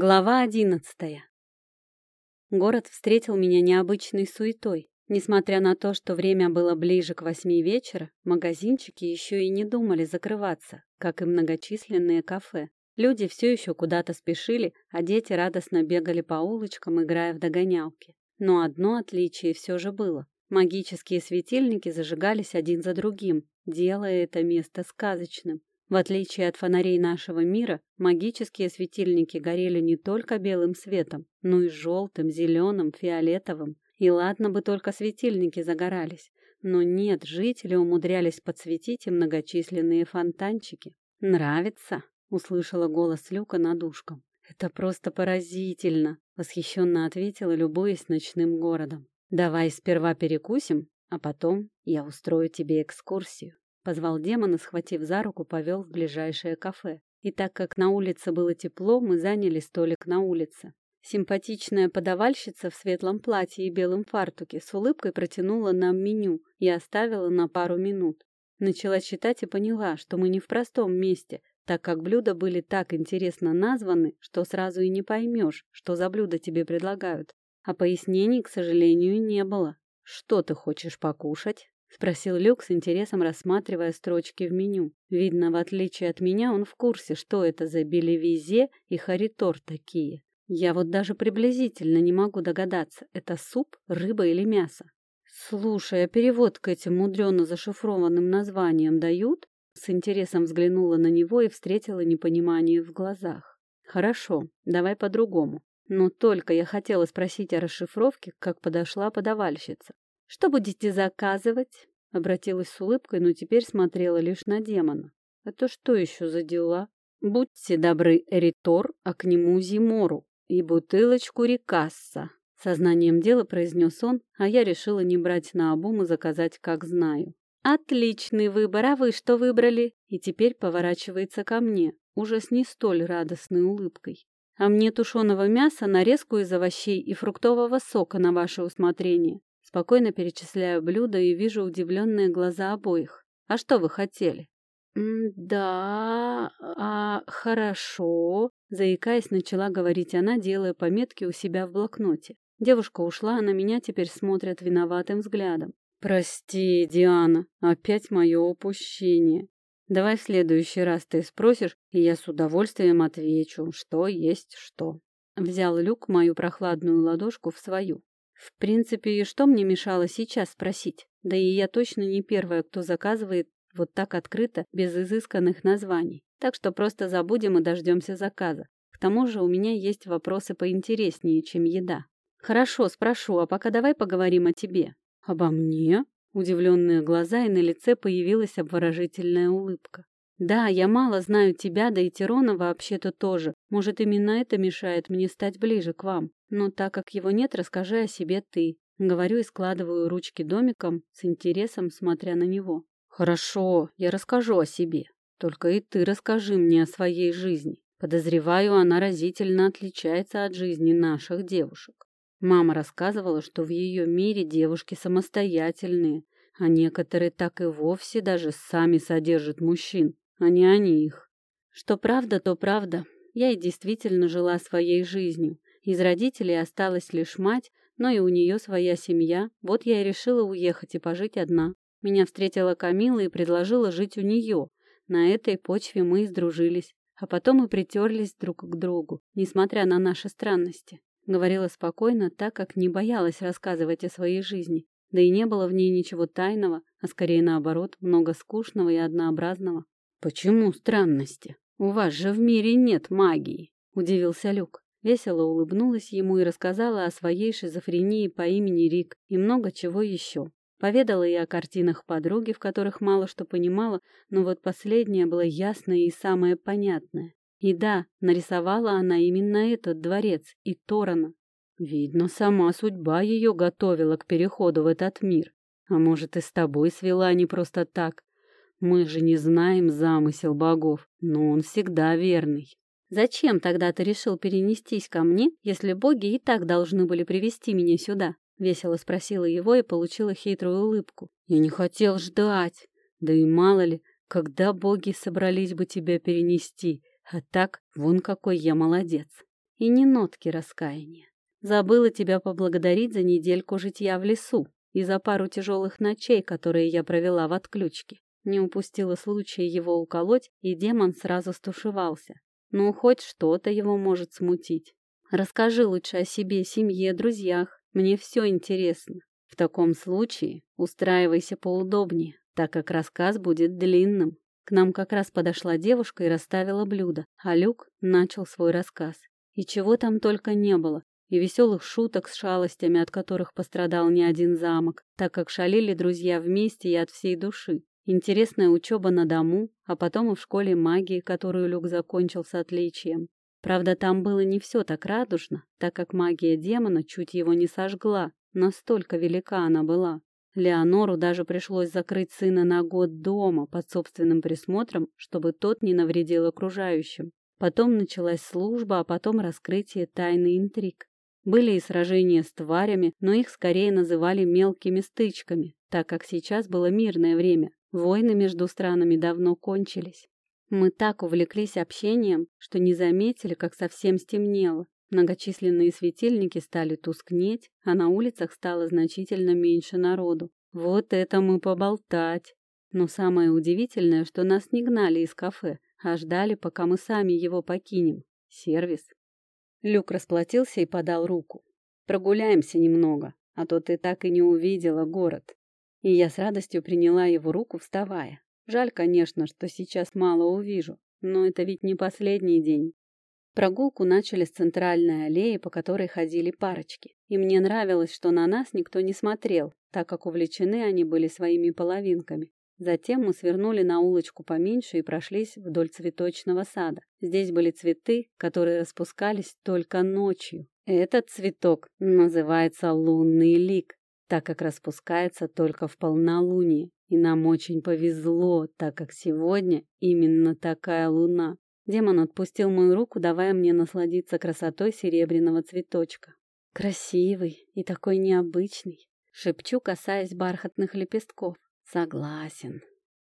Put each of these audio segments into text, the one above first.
Глава одиннадцатая. Город встретил меня необычной суетой. Несмотря на то, что время было ближе к восьми вечера, магазинчики еще и не думали закрываться, как и многочисленные кафе. Люди все еще куда-то спешили, а дети радостно бегали по улочкам, играя в догонялки. Но одно отличие все же было. Магические светильники зажигались один за другим, делая это место сказочным. В отличие от фонарей нашего мира, магические светильники горели не только белым светом, но и желтым, зеленым, фиолетовым. И ладно бы только светильники загорались, но нет, жители умудрялись подсветить и многочисленные фонтанчики. «Нравится?» — услышала голос Люка над ушком. «Это просто поразительно!» — восхищенно ответила, любуясь ночным городом. «Давай сперва перекусим, а потом я устрою тебе экскурсию». Позвал демона, схватив за руку, повел в ближайшее кафе. И так как на улице было тепло, мы заняли столик на улице. Симпатичная подавальщица в светлом платье и белом фартуке с улыбкой протянула нам меню и оставила на пару минут. Начала читать и поняла, что мы не в простом месте, так как блюда были так интересно названы, что сразу и не поймешь, что за блюда тебе предлагают. А пояснений, к сожалению, не было. «Что ты хочешь покушать?» — спросил Люк с интересом, рассматривая строчки в меню. Видно, в отличие от меня, он в курсе, что это за белевизе и харитор такие. Я вот даже приблизительно не могу догадаться, это суп, рыба или мясо. Слушай, а перевод к этим мудрено зашифрованным названиям дают? С интересом взглянула на него и встретила непонимание в глазах. Хорошо, давай по-другому. Но только я хотела спросить о расшифровке, как подошла подавальщица. «Что будете заказывать?» Обратилась с улыбкой, но теперь смотрела лишь на демона. «Это что еще за дела?» «Будьте добры, Эритор, а к нему Зимору и бутылочку Рикасса», Сознанием дела произнес он, а я решила не брать на обум и заказать, как знаю. «Отличный выбор, а вы что выбрали?» И теперь поворачивается ко мне, уже с не столь радостной улыбкой. «А мне тушеного мяса, нарезку из овощей и фруктового сока на ваше усмотрение. Спокойно перечисляю блюда и вижу удивленные глаза обоих. А что вы хотели? «Да, а хорошо», — заикаясь, начала говорить она, делая пометки у себя в блокноте. Девушка ушла, а на меня теперь смотрят виноватым взглядом. «Прости, Диана, опять мое упущение. Давай в следующий раз ты спросишь, и я с удовольствием отвечу, что есть что». Взял Люк мою прохладную ладошку в свою. В принципе, и что мне мешало сейчас спросить? Да и я точно не первая, кто заказывает вот так открыто, без изысканных названий. Так что просто забудем и дождемся заказа. К тому же у меня есть вопросы поинтереснее, чем еда. Хорошо, спрошу, а пока давай поговорим о тебе. Обо мне? Удивленные глаза, и на лице появилась обворожительная улыбка. Да, я мало знаю тебя, да и Тирона вообще-то тоже. Может, именно это мешает мне стать ближе к вам. Но так как его нет, расскажи о себе ты. Говорю и складываю ручки домиком, с интересом смотря на него. Хорошо, я расскажу о себе. Только и ты расскажи мне о своей жизни. Подозреваю, она разительно отличается от жизни наших девушек. Мама рассказывала, что в ее мире девушки самостоятельные, а некоторые так и вовсе даже сами содержат мужчин а не они их. Что правда, то правда. Я и действительно жила своей жизнью. Из родителей осталась лишь мать, но и у нее своя семья. Вот я и решила уехать и пожить одна. Меня встретила Камила и предложила жить у нее. На этой почве мы и сдружились, а потом и притерлись друг к другу, несмотря на наши странности. Говорила спокойно, так как не боялась рассказывать о своей жизни. Да и не было в ней ничего тайного, а скорее наоборот, много скучного и однообразного. «Почему странности? У вас же в мире нет магии», — удивился Люк. Весело улыбнулась ему и рассказала о своей шизофрении по имени Рик и много чего еще. Поведала и о картинах подруги, в которых мало что понимала, но вот последнее было ясное и самое понятное. И да, нарисовала она именно этот дворец и Торана. Видно, сама судьба ее готовила к переходу в этот мир. А может, и с тобой свела не просто так. Мы же не знаем замысел богов, но он всегда верный. Зачем тогда ты решил перенестись ко мне, если боги и так должны были привести меня сюда? Весело спросила его и получила хитрую улыбку. Я не хотел ждать. Да и мало ли, когда боги собрались бы тебя перенести. А так, вон какой я молодец. и ни нотки раскаяния. Забыла тебя поблагодарить за недельку житья в лесу и за пару тяжелых ночей, которые я провела в отключке. Не упустила случая его уколоть, и демон сразу стушевался. Ну, хоть что-то его может смутить. Расскажи лучше о себе, семье, друзьях. Мне все интересно. В таком случае устраивайся поудобнее, так как рассказ будет длинным. К нам как раз подошла девушка и расставила блюдо, а Люк начал свой рассказ. И чего там только не было. И веселых шуток с шалостями, от которых пострадал не один замок, так как шалили друзья вместе и от всей души. Интересная учеба на дому, а потом и в школе магии, которую Люк закончил с отличием. Правда, там было не все так радужно, так как магия демона чуть его не сожгла, настолько велика она была. Леонору даже пришлось закрыть сына на год дома под собственным присмотром, чтобы тот не навредил окружающим. Потом началась служба, а потом раскрытие тайны интриг. Были и сражения с тварями, но их скорее называли мелкими стычками, так как сейчас было мирное время, Войны между странами давно кончились. Мы так увлеклись общением, что не заметили, как совсем стемнело. Многочисленные светильники стали тускнеть, а на улицах стало значительно меньше народу. Вот это мы поболтать! Но самое удивительное, что нас не гнали из кафе, а ждали, пока мы сами его покинем. Сервис. Люк расплатился и подал руку. Прогуляемся немного, а то ты так и не увидела город. И я с радостью приняла его руку, вставая. Жаль, конечно, что сейчас мало увижу, но это ведь не последний день. Прогулку начали с центральной аллеи, по которой ходили парочки. И мне нравилось, что на нас никто не смотрел, так как увлечены они были своими половинками. Затем мы свернули на улочку поменьше и прошлись вдоль цветочного сада. Здесь были цветы, которые распускались только ночью. Этот цветок называется лунный лик так как распускается только в полнолуние. И нам очень повезло, так как сегодня именно такая луна. Демон отпустил мою руку, давая мне насладиться красотой серебряного цветочка. Красивый и такой необычный. Шепчу, касаясь бархатных лепестков. Согласен.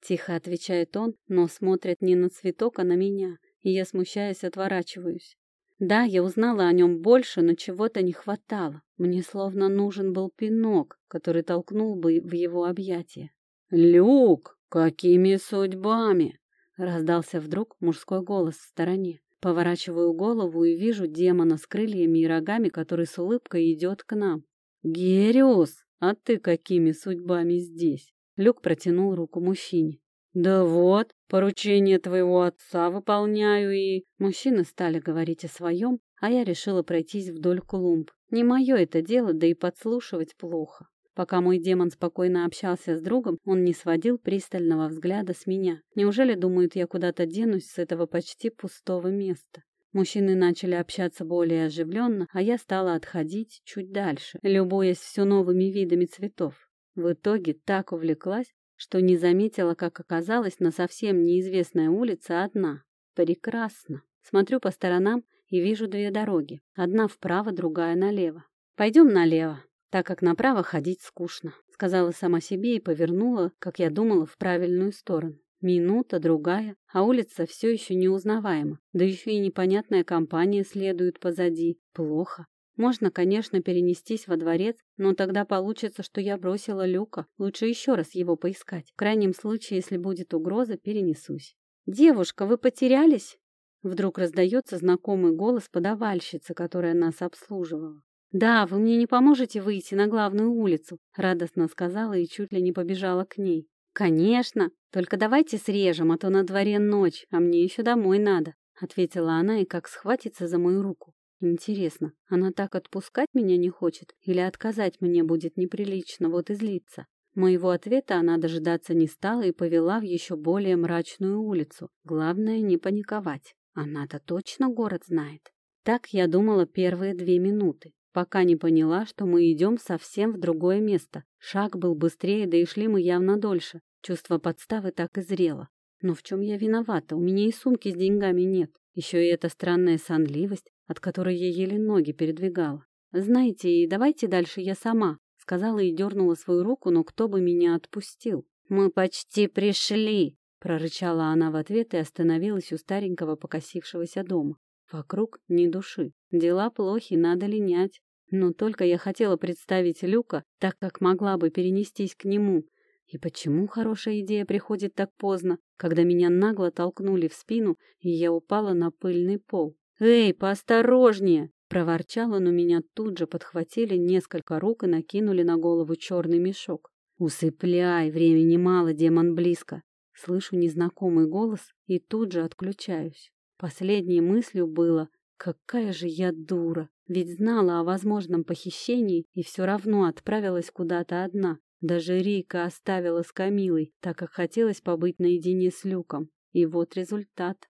Тихо отвечает он, но смотрит не на цветок, а на меня, и я, смущаясь, отворачиваюсь. Да, я узнала о нем больше, но чего-то не хватало. Мне словно нужен был пинок, который толкнул бы в его объятия. «Люк, какими судьбами?» — раздался вдруг мужской голос в стороне. Поворачиваю голову и вижу демона с крыльями и рогами, который с улыбкой идет к нам. «Гериус, а ты какими судьбами здесь?» Люк протянул руку мужчине. «Да вот, поручение твоего отца выполняю и...» Мужчины стали говорить о своем, а я решила пройтись вдоль клумб. Не мое это дело, да и подслушивать плохо. Пока мой демон спокойно общался с другом, он не сводил пристального взгляда с меня. Неужели думают, я куда-то денусь с этого почти пустого места? Мужчины начали общаться более оживленно, а я стала отходить чуть дальше, любуясь все новыми видами цветов. В итоге так увлеклась, что не заметила, как оказалась на совсем неизвестной улице одна. Прекрасно. Смотрю по сторонам и вижу две дороги. Одна вправо, другая налево. Пойдем налево, так как направо ходить скучно, сказала сама себе и повернула, как я думала, в правильную сторону. Минута, другая, а улица все еще неузнаваема. Да еще и непонятная компания следует позади. Плохо. Можно, конечно, перенестись во дворец, но тогда получится, что я бросила Люка. Лучше еще раз его поискать. В крайнем случае, если будет угроза, перенесусь. «Девушка, вы потерялись?» Вдруг раздается знакомый голос подавальщицы, которая нас обслуживала. «Да, вы мне не поможете выйти на главную улицу», — радостно сказала и чуть ли не побежала к ней. «Конечно, только давайте срежем, а то на дворе ночь, а мне еще домой надо», — ответила она и как схватится за мою руку. Интересно, она так отпускать меня не хочет или отказать мне будет неприлично, вот и злиться? Моего ответа она дожидаться не стала и повела в еще более мрачную улицу. Главное не паниковать. Она-то точно город знает. Так я думала первые две минуты, пока не поняла, что мы идем совсем в другое место. Шаг был быстрее, да и шли мы явно дольше. Чувство подставы так и зрело. Но в чем я виновата? У меня и сумки с деньгами нет. Еще и эта странная сонливость, от которой я еле ноги передвигала. «Знаете, и давайте дальше я сама», — сказала и дернула свою руку, но кто бы меня отпустил. «Мы почти пришли», — прорычала она в ответ и остановилась у старенького покосившегося дома. Вокруг ни души. Дела плохи, надо линять. Но только я хотела представить Люка, так как могла бы перенестись к нему. И почему хорошая идея приходит так поздно, когда меня нагло толкнули в спину, и я упала на пыльный пол? «Эй, поосторожнее!» Проворчал он, у меня тут же подхватили несколько рук и накинули на голову черный мешок. «Усыпляй, времени мало, демон близко!» Слышу незнакомый голос и тут же отключаюсь. Последней мыслью было «Какая же я дура!» Ведь знала о возможном похищении и все равно отправилась куда-то одна. Даже Рика оставила с Камилой, так как хотелось побыть наедине с Люком. И вот результат.